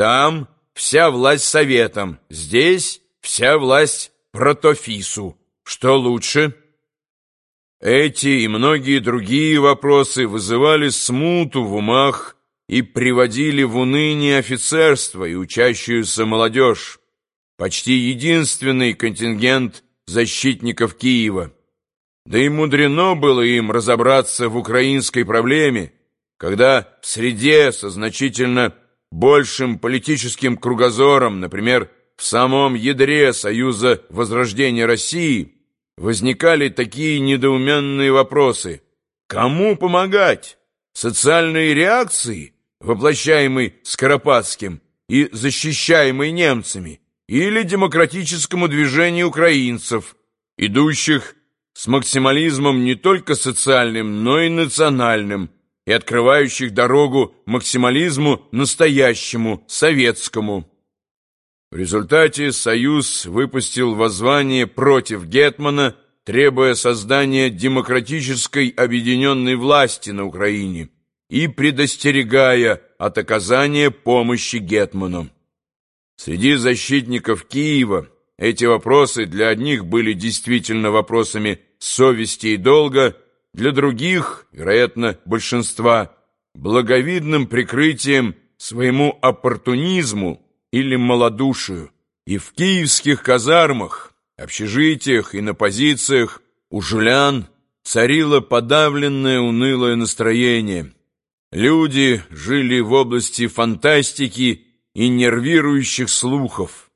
Там вся власть советом, здесь вся власть протофису. Что лучше? Эти и многие другие вопросы вызывали смуту в умах и приводили в уныние офицерство и учащуюся молодежь, почти единственный контингент защитников Киева. Да и мудрено было им разобраться в украинской проблеме, когда в среде со значительно большим политическим кругозором, например, в самом ядре Союза Возрождения России, возникали такие недоуменные вопросы. Кому помогать? Социальной реакции, воплощаемой Скоропадским и защищаемой немцами, или демократическому движению украинцев, идущих с максимализмом не только социальным, но и национальным, и открывающих дорогу максимализму настоящему, советскому. В результате Союз выпустил воззвание против Гетмана, требуя создания демократической объединенной власти на Украине и предостерегая от оказания помощи Гетману. Среди защитников Киева эти вопросы для одних были действительно вопросами совести и долга, для других, вероятно, большинства, благовидным прикрытием своему оппортунизму или малодушию, и в киевских казармах, общежитиях и на позициях у жулян царило подавленное унылое настроение. Люди жили в области фантастики и нервирующих слухов.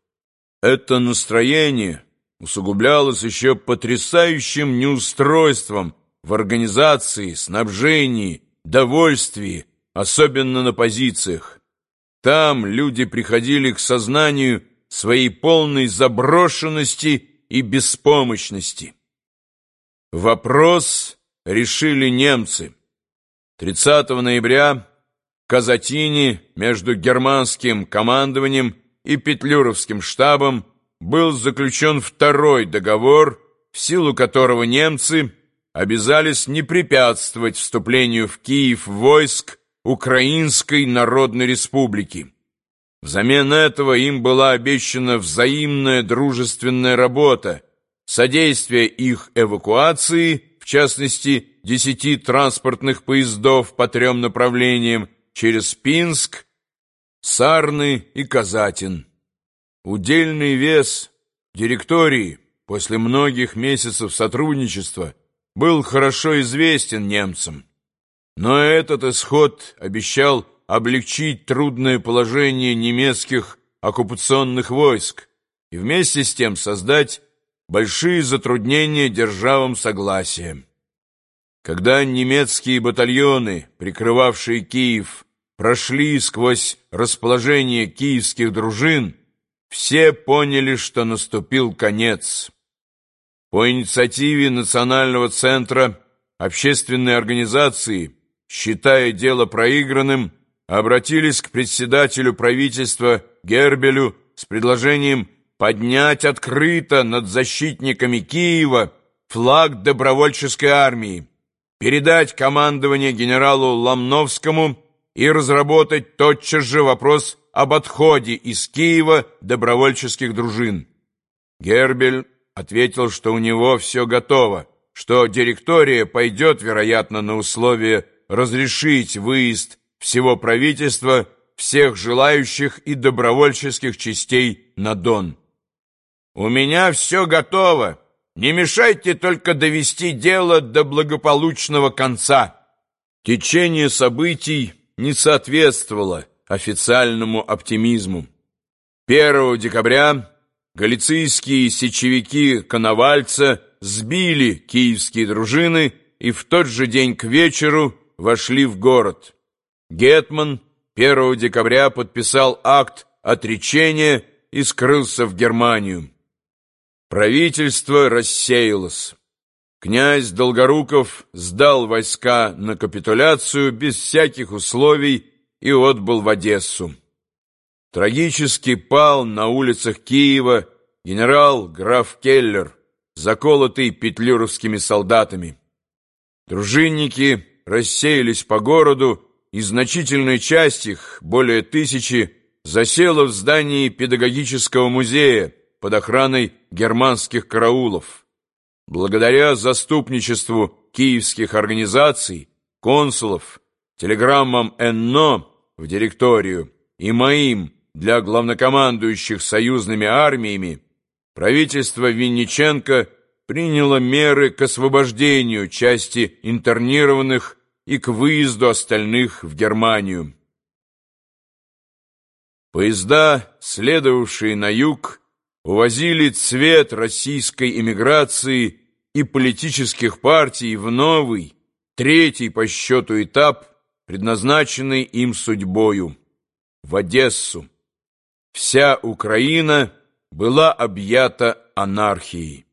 Это настроение усугублялось еще потрясающим неустройством в организации, снабжении, довольствии, особенно на позициях. Там люди приходили к сознанию своей полной заброшенности и беспомощности. Вопрос решили немцы. 30 ноября в Казатине между германским командованием и Петлюровским штабом был заключен второй договор, в силу которого немцы обязались не препятствовать вступлению в Киев войск Украинской Народной Республики. Взамен этого им была обещана взаимная дружественная работа, содействие их эвакуации, в частности, десяти транспортных поездов по трем направлениям через Пинск, Сарны и Казатин. Удельный вес директории после многих месяцев сотрудничества был хорошо известен немцам. Но этот исход обещал облегчить трудное положение немецких оккупационных войск и вместе с тем создать большие затруднения державам согласия. Когда немецкие батальоны, прикрывавшие Киев, прошли сквозь расположение киевских дружин, все поняли, что наступил конец. По инициативе Национального центра общественной организации, считая дело проигранным, обратились к председателю правительства Гербелю с предложением поднять открыто над защитниками Киева флаг добровольческой армии, передать командование генералу Ломновскому и разработать тотчас же вопрос об отходе из Киева добровольческих дружин. Гербель ответил, что у него все готово, что директория пойдет, вероятно, на условие разрешить выезд всего правительства, всех желающих и добровольческих частей на Дон. «У меня все готово. Не мешайте только довести дело до благополучного конца». Течение событий не соответствовало официальному оптимизму. 1 декабря галицийские сечевики Коновальца сбили киевские дружины и в тот же день к вечеру вошли в город. Гетман 1 декабря подписал акт отречения и скрылся в Германию. Правительство рассеялось. Князь Долгоруков сдал войска на капитуляцию без всяких условий и отбыл в Одессу. Трагически пал на улицах Киева генерал граф Келлер, заколотый петлюровскими солдатами. Дружинники рассеялись по городу, и значительная часть их, более тысячи, засела в здании педагогического музея под охраной германских караулов. Благодаря заступничеству киевских организаций, консулов, телеграммам ННО в директорию и моим для главнокомандующих союзными армиями, правительство Винниченко приняло меры к освобождению части интернированных и к выезду остальных в Германию. Поезда, следовавшие на юг, увозили цвет российской эмиграции и политических партий в новый, третий по счету этап, предназначенный им судьбою, в Одессу. Вся Украина была объята анархией.